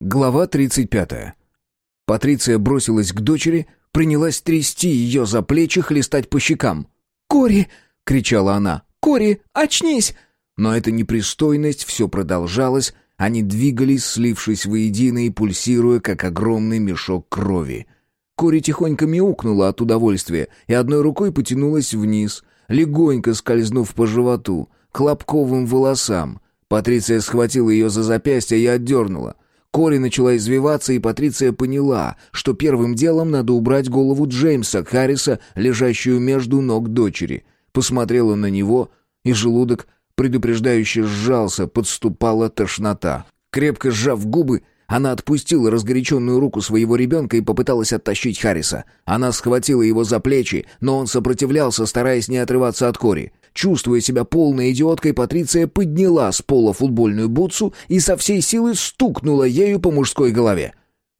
Глава 35. Патриция бросилась к дочери, принялась трясти ее за плечи, хлестать по щекам. «Кори!» — кричала она. «Кори, очнись!» Но эта непристойность все продолжалась, они двигались, слившись воедино и пульсируя, как огромный мешок крови. Кори тихонько мяукнула от удовольствия и одной рукой потянулась вниз, легонько скользнув по животу, к лобковым волосам. Патриция схватила ее за запястье и отдернула — Кори начала извиваться, и Патриция поняла, что первым делом надо убрать голову Джеймса Харриса, лежащую между ног дочери. Посмотрела на него, и желудок предупреждающе сжался, подступала тошнота. Крепко сжав губы, она отпустила разгоряченную руку своего ребенка и попыталась оттащить Харриса. Она схватила его за плечи, но он сопротивлялся, стараясь не отрываться от Кори. Чувствуя себя полной идиоткой, Патриция подняла с пола футбольную бутсу и со всей силы стукнула ею по мужской голове.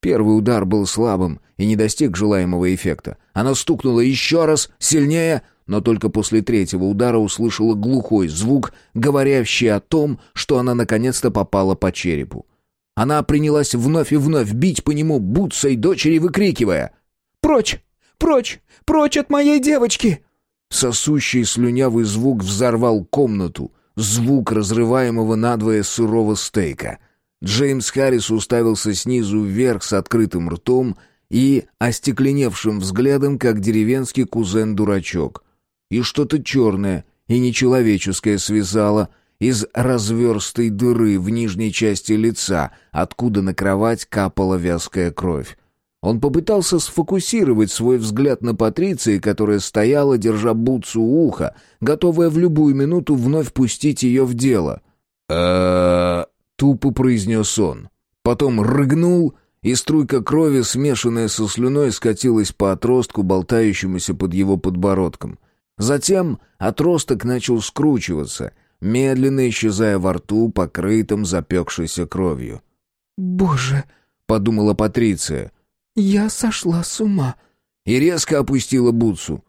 Первый удар был слабым и не достиг желаемого эффекта. Она стукнула еще раз, сильнее, но только после третьего удара услышала глухой звук, говорящий о том, что она наконец-то попала по черепу. Она принялась вновь и вновь бить по нему бутсой дочери, выкрикивая «Прочь! Прочь! Прочь от моей девочки!» Сосущий слюнявый звук взорвал комнату. Звук разрываемого надвое сырого стейка. Джеймс Харрис уставился снизу вверх с открытым ртом и остекленевшим взглядом, как деревенский кузен-дурачок. И что-то черное и нечеловеческое связало из разверстой дыры в нижней части лица, откуда на кровать капала вязкая кровь. Он попытался сфокусировать свой взгляд на Патриции, которая стояла, держа бутсу у уха, готовая в любую минуту вновь пустить ее в дело. э тупо произнес он. Потом рыгнул, и струйка крови, смешанная со слюной, скатилась по отростку, болтающемуся под его подбородком. Затем отросток начал скручиваться, медленно исчезая во рту, покрытым запекшейся кровью. «Боже!» — подумала Патриция — «Я сошла с ума». И резко опустила бутсу.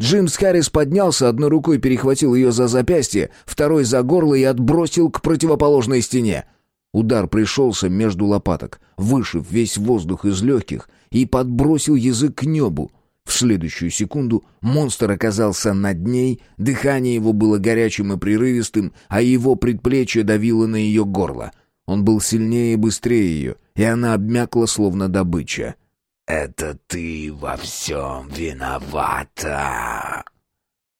Джимс Харрис поднялся, одной рукой перехватил ее за запястье, второй за горло и отбросил к противоположной стене. Удар пришелся между лопаток, вышиб весь воздух из легких и подбросил язык к небу. В следующую секунду монстр оказался над ней, дыхание его было горячим и прерывистым, а его предплечье давило на ее горло. Он был сильнее и быстрее ее, и она обмякла, словно добыча. «Это ты во всем виновата!»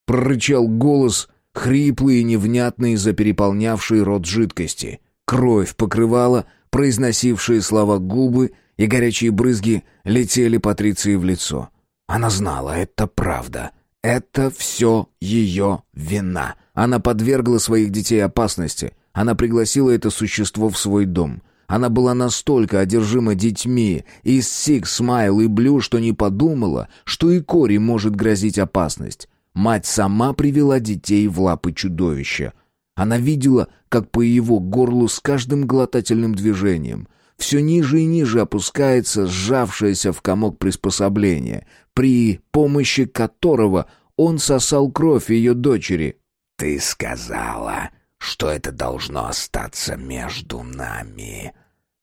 Прорычал голос, хриплый и невнятный из-за переполнявшей рот жидкости. Кровь покрывала произносившие слова губы, и горячие брызги летели Патриции в лицо. Она знала, это правда. Это все ее вина. Она подвергла своих детей опасности. Она пригласила это существо в свой дом. Она была настолько одержима детьми из Six Smile и Blue, что не подумала, что и Кори может грозить опасность. Мать сама привела детей в лапы чудовища. Она видела, как по его горлу с каждым глотательным движением все ниже и ниже опускается сжавшееся в комок приспособление, при помощи которого он сосал кровь ее дочери. «Ты сказала, что это должно остаться между нами»,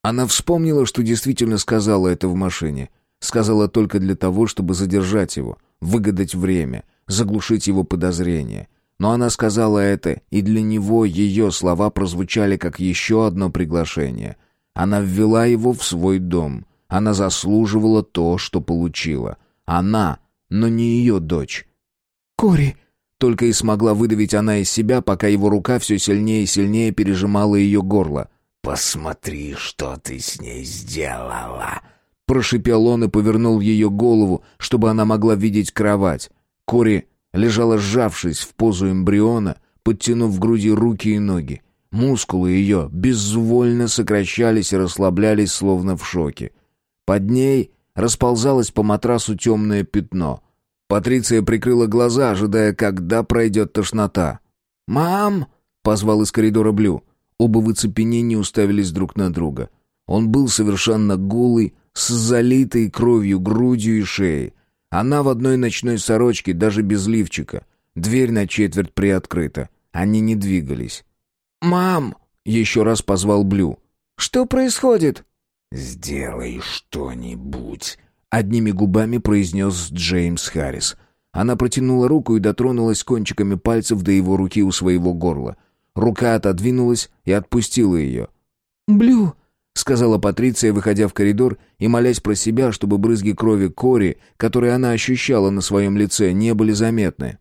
она вспомнила, что действительно сказала это в машине. Сказала только для того, чтобы задержать его, выгадать время, заглушить его подозрения. Но она сказала это, и для него ее слова прозвучали как еще одно приглашение. Она ввела его в свой дом. Она заслуживала то, что получила. Она, но не ее дочь. «Кори!» Только и смогла выдавить она из себя, пока его рука все сильнее и сильнее пережимала ее горло. «Посмотри, что ты с ней сделала!» Прошипел он и повернул ее голову, чтобы она могла видеть кровать. Кори лежала сжавшись в позу эмбриона, подтянув в груди руки и ноги. Мускулы ее безвольно сокращались и расслаблялись, словно в шоке. Под ней расползалось по матрасу темное пятно. Патриция прикрыла глаза, ожидая, когда пройдет тошнота. «Мам!» — позвал из коридора Блю. Оба в оцепенении уставились друг на друга. Он был совершенно голый, с залитой кровью грудью и шеей. Она в одной ночной сорочке, даже без лифчика. Дверь на четверть приоткрыта. Они не двигались. «Мам!» — еще раз позвал Блю. «Что происходит?» сделай что-нибудь», — одними губами произнес Джеймс Харрис. Она протянула руку и дотронулась кончиками пальцев до его руки у своего горла. Рука отодвинулась и отпустила ее. «Блю», — сказала Патриция, выходя в коридор и молясь про себя, чтобы брызги крови Кори, которые она ощущала на своем лице, не были заметны.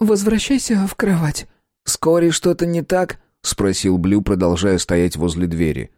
«Возвращайся в кровать». «С Кори что-то не так?» — спросил Блю, продолжая стоять возле двери.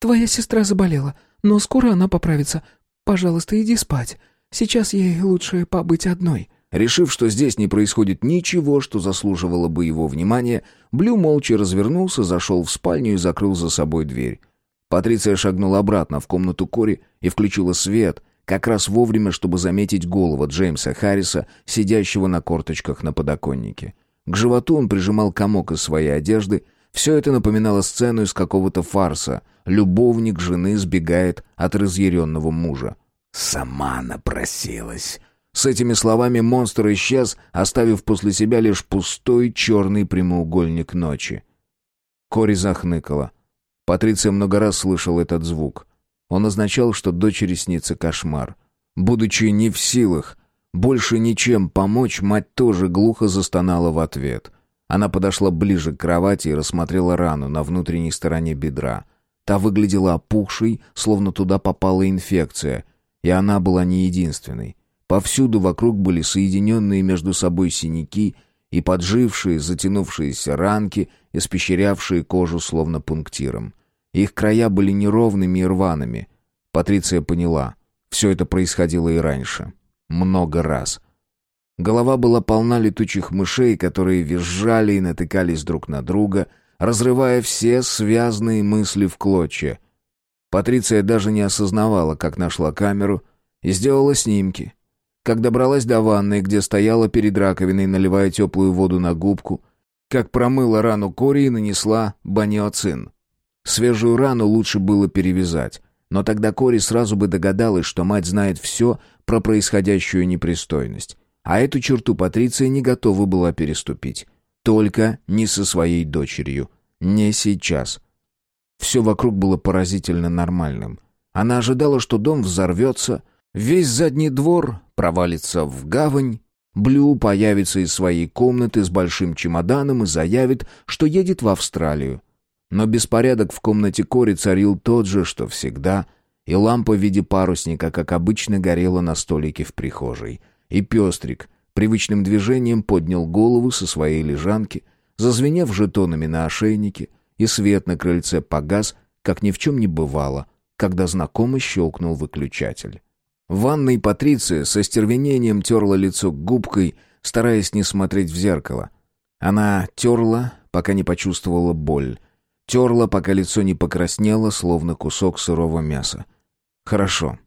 «Твоя сестра заболела, но скоро она поправится. Пожалуйста, иди спать. Сейчас ей лучше побыть одной». Решив, что здесь не происходит ничего, что заслуживало бы его внимания, Блю молча развернулся, зашел в спальню и закрыл за собой дверь. Патриция шагнула обратно в комнату Кори и включила свет, как раз вовремя, чтобы заметить голову Джеймса Харриса, сидящего на корточках на подоконнике. К животу он прижимал комок из своей одежды. Все это напоминало сцену из какого-то фарса. Любовник жены сбегает от разъяренного мужа. «Сама напросилась», с этими словами монстр исчез, оставив после себя лишь пустой черный прямоугольник ночи. Кори захныкала. Патриция много раз слышал этот звук. Он означал, что дочери снится кошмар. Будучи не в силах больше ничем помочь, мать тоже глухо застонала в ответ. Она подошла ближе к кровати и рассмотрела рану на внутренней стороне бедра. Та выглядела опухшей, словно туда попала инфекция, и она была не единственной. Повсюду вокруг были соединенные между собой синяки и поджившие, затянувшиеся ранки, испещрявшие кожу словно пунктиром. Их края были неровными и рваными. Патриция поняла, все это происходило и раньше. Много раз. Голова была полна летучих мышей, которые визжали и натыкались друг на друга, разрывая все связанные мысли в клочья. Патриция даже не осознавала, как нашла камеру и сделала снимки, как добралась до ванной, где стояла перед раковиной, наливая теплую воду на губку, как промыла рану Кори и нанесла баниоцин. Свежую рану лучше было перевязать, но тогда Кори сразу бы догадалась, что мать знает все про происходящую непристойность. А эту черту Патриция не готова была переступить. Только не со своей дочерью. Не сейчас. Все вокруг было поразительно нормальным. Она ожидала, что дом взорвется, весь задний двор провалится в гавань, Блю появится из своей комнаты с большим чемоданом и заявит, что едет в Австралию. Но беспорядок в комнате Кори царил тот же, что всегда, и лампа в виде парусника, как обычно, горела на столике в прихожей. И пестрик привычным движением поднял голову со своей лежанки, зазвенев жетонами на ошейнике, и свет на крыльце погас, как ни в чем не бывало, когда знакомо щелкнул выключатель. В ванной Патриция со стервенением терла лицо губкой, стараясь не смотреть в зеркало. Она терла, пока не почувствовала боль. Терла, пока лицо не покраснело, словно кусок сырого мяса. Хорошо.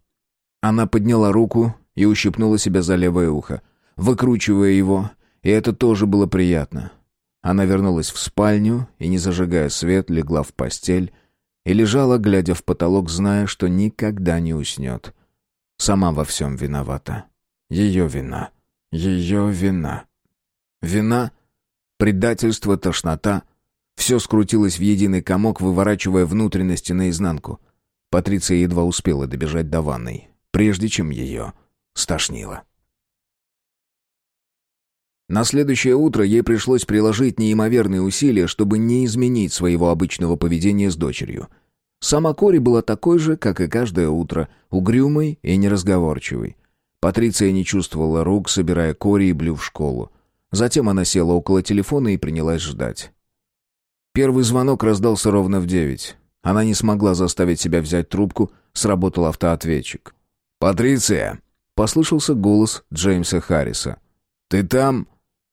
Она подняла руку и ущипнула себя за левое ухо, выкручивая его, и это тоже было приятно. Она вернулась в спальню и, не зажигая свет, легла в постель и лежала, глядя в потолок, зная, что никогда не уснет. Сама во всем виновата. Ее вина. Ее вина. Вина, предательство, тошнота — все скрутилось в единый комок, выворачивая внутренности наизнанку. Патриция едва успела добежать до ванной, прежде чем ее стошнило. На следующее утро ей пришлось приложить неимоверные усилия, чтобы не изменить своего обычного поведения с дочерью — Сама Кори была такой же, как и каждое утро, угрюмой и неразговорчивой. Патриция не чувствовала рук, собирая Кори и Блю в школу. Затем она села около телефона и принялась ждать. Первый звонок раздался ровно в девять. Она не смогла заставить себя взять трубку, сработал автоответчик. «Патриция!» — послышался голос Джеймса Харриса. «Ты там?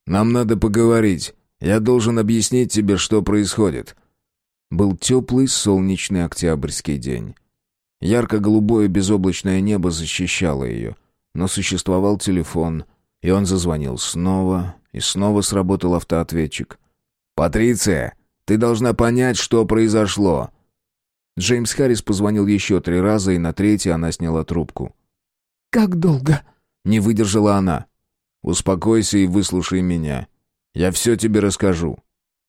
Нам надо поговорить. Я должен объяснить тебе, что происходит». Был теплый солнечный октябрьский день. Ярко-голубое безоблачное небо защищало ее, но существовал телефон, и он зазвонил снова, и снова сработал автоответчик. «Патриция, ты должна понять, что произошло!» Джеймс Харрис позвонил еще три раза, и на третий она сняла трубку. «Как долго?» — не выдержала она. «Успокойся и выслушай меня. Я все тебе расскажу».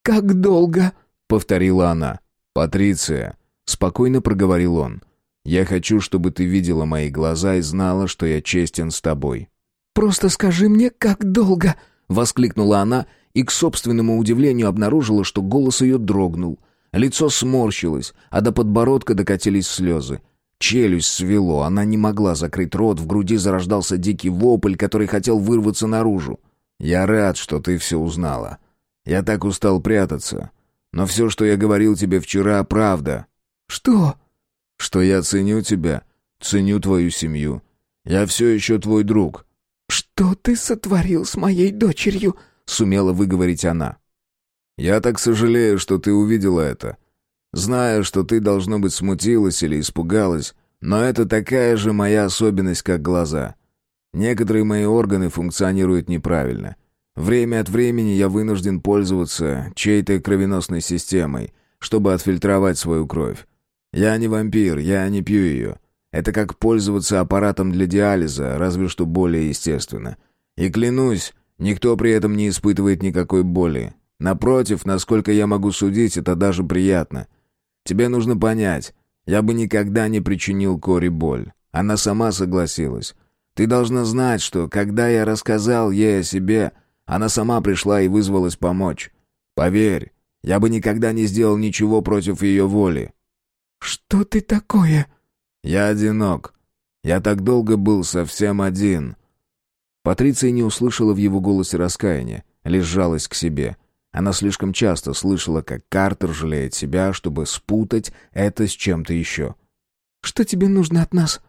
«Как долго?» — повторила она. «Патриция», — спокойно проговорил он. Я хочу, чтобы ты видела мои глаза и знала, что я честен с тобой». «Просто скажи мне, как долго?» — воскликнула она и к собственному удивлению обнаружила, что голос ее дрогнул. Лицо сморщилось, а до подбородка докатились слезы. Челюсть свело, она не могла закрыть рот, в груди зарождался дикий вопль, который хотел вырваться наружу. «Я рад, что ты все узнала. Я так устал прятаться. Но все, что я говорил тебе вчера, правда». «Что?» «Что я ценю тебя, ценю твою семью. Я все еще твой друг». «Что ты сотворил с моей дочерью?» — сумела выговорить она. «Я так сожалею, что ты увидела это. Знаю, что ты, должно быть, смутилась или испугалась, но это такая же моя особенность, как глаза. Некоторые мои органы функционируют неправильно. Время от времени я вынужден пользоваться чьей-то кровеносной системой, чтобы отфильтровать свою кровь. Я не вампир, я не пью ее. Это как пользоваться аппаратом для диализа, разве что более естественно. И клянусь, никто при этом не испытывает никакой боли. Напротив, насколько я могу судить, это даже приятно. Тебе нужно понять, я бы никогда не причинил Кори боль. Она сама согласилась. Ты должна знать, что когда я рассказал ей о себе, она сама пришла и вызвалась помочь. Поверь, я бы никогда не сделал ничего против ее воли. «Что ты такое?» «Я одинок. Я так долго был совсем один». Патриция не услышала в его голосе раскаяния, лишь жалость к себе. Она слишком часто слышала, как Картер жалеет себя, чтобы спутать это с чем-то еще. «Что тебе нужно от нас?»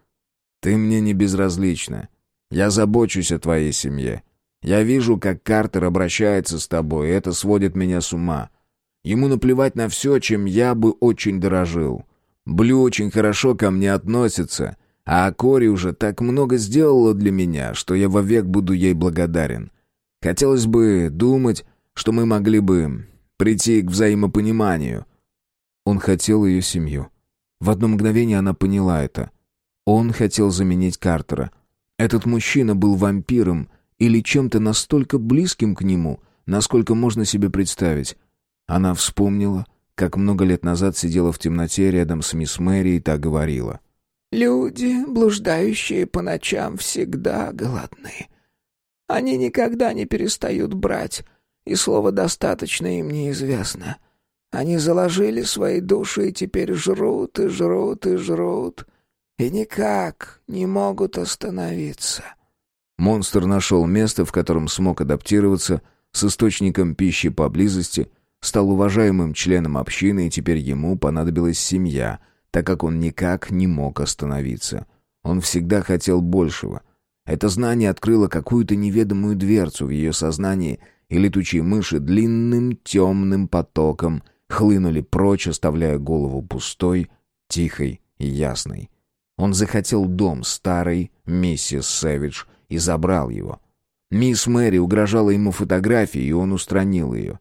«Ты мне не безразлична. Я забочусь о твоей семье. Я вижу, как Картер обращается с тобой, и это сводит меня с ума. Ему наплевать на все, чем я бы очень дорожил. Блю очень хорошо ко мне относится, а Кори уже так много сделала для меня, что я вовек буду ей благодарен. Хотелось бы думать, что мы могли бы прийти к взаимопониманию. Он хотел ее семью. В одно мгновение она поняла это. Он хотел заменить Картера. Этот мужчина был вампиром или чем-то настолько близким к нему, насколько можно себе представить. Она вспомнила, как много лет назад сидела в темноте рядом с мисс Мэри и так говорила. «Люди, блуждающие по ночам, всегда голодны. Они никогда не перестают брать, и слово «достаточно» им неизвестно. Они заложили свои души и теперь жрут и жрут и жрут, и никак не могут остановиться». Монстр нашел место, в котором смог адаптироваться, с источником пищи поблизости — стал уважаемым членом общины, и теперь ему понадобилась семья, так как он никак не мог остановиться. Он всегда хотел большего. Это знание открыло какую-то неведомую дверцу в ее сознании, и летучие мыши длинным темным потоком хлынули прочь, оставляя голову пустой, тихой и ясной. Он захотел дом старой миссис Сэвидж и забрал его. Мисс Мэри угрожала ему фотографией, и он устранил ее.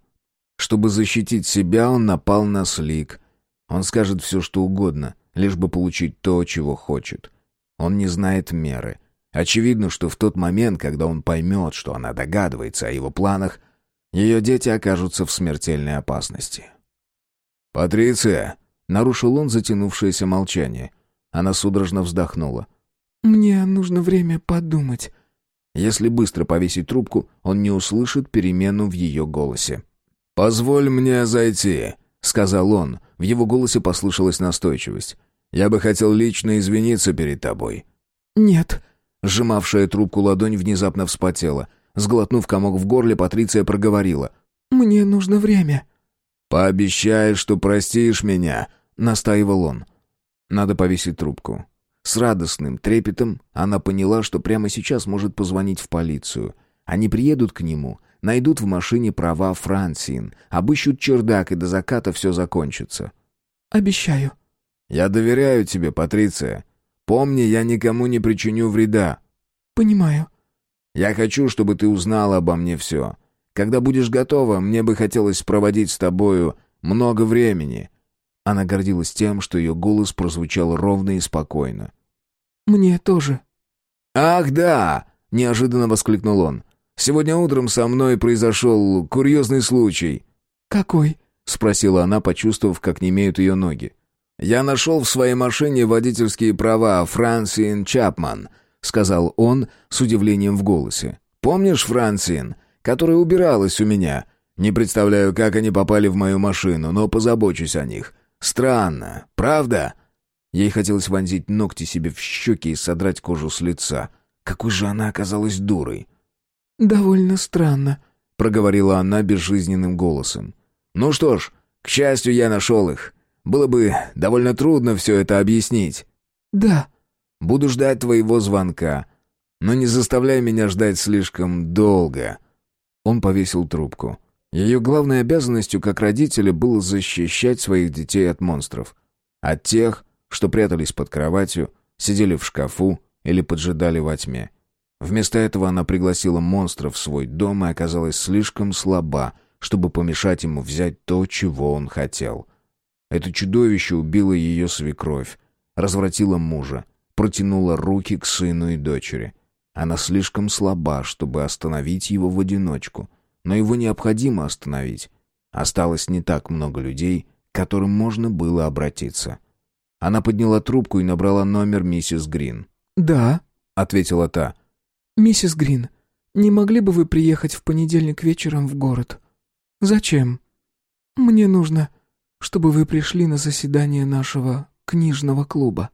Чтобы защитить себя, он напал на Слик. Он скажет все, что угодно, лишь бы получить то, чего хочет. Он не знает меры. Очевидно, что в тот момент, когда он поймет, что она догадывается о его планах, ее дети окажутся в смертельной опасности. «Патриция!» — нарушил он затянувшееся молчание. Она судорожно вздохнула. «Мне нужно время подумать». Если быстро повесить трубку, он не услышит перемену в ее голосе. «Позволь мне зайти», — сказал он. В его голосе послышалась настойчивость. «Я бы хотел лично извиниться перед тобой». «Нет». Сжимавшая трубку ладонь внезапно вспотела. Сглотнув комок в горле, Патриция проговорила. «Мне нужно время». «Пообещай, что простишь меня», — настаивал он. «Надо повесить трубку». С радостным трепетом она поняла, что прямо сейчас может позвонить в полицию. Они приедут к нему, Найдут в машине права Франсин, обыщут чердак, и до заката все закончится. «Обещаю». «Я доверяю тебе, Патриция. Помни, я никому не причиню вреда». «Понимаю». «Я хочу, чтобы ты узнала обо мне все. Когда будешь готова, мне бы хотелось проводить с тобою много времени». Она гордилась тем, что ее голос прозвучал ровно и спокойно. «Мне тоже». «Ах, да!» — неожиданно воскликнул он. Сегодня утром со мной произошел курьезный случай». «Какой?» — спросила она, почувствовав, как немеют ее ноги. я нашел в своей машине водительские права Франсин Чапман», — сказал он с удивлением в голосе. «Помнишь Франсин, которая убиралась у меня? Не представляю, как они попали в мою машину, но позабочусь о них. Странно, правда?» Ей хотелось вонзить ногти себе в щеки и содрать кожу с лица. Какой же она оказалась дурой. «Довольно странно», — проговорила она безжизненным голосом. «Ну что ж, к счастью, я нашел их. Было бы довольно трудно все это объяснить». «Да». «Буду ждать твоего звонка. Но не заставляй меня ждать слишком долго». Он повесил трубку. Ее главной обязанностью как родителя было защищать своих детей от монстров. От тех, что прятались под кроватью, сидели в шкафу или поджидали во тьме. Вместо этого она пригласила монстра в свой дом и оказалась слишком слаба, чтобы помешать ему взять то, чего он хотел. Это чудовище убило ее свекровь, развратило мужа, протянуло руки к сыну и дочери. Она слишком слаба, чтобы остановить его в одиночку, но его необходимо остановить. Осталось не так много людей, к которым можно было обратиться. Она подняла трубку и набрала номер миссис Грин. «Да», — ответила та. «Миссис Грин, не могли бы вы приехать в понедельник вечером в город?» «Зачем?» «Мне нужно, чтобы вы пришли на заседание нашего книжного клуба».